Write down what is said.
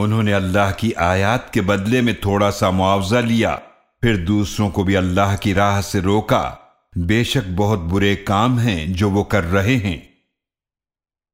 انہوں نے اللہ کی آیات کے بدلے میں تھوڑا سا معاوضہ لیا، پھر دوسروں کو بھی اللہ کی راہ سے روکا۔ بے شک بہت برے کام ہیں جو وہ کر رہے ہیں۔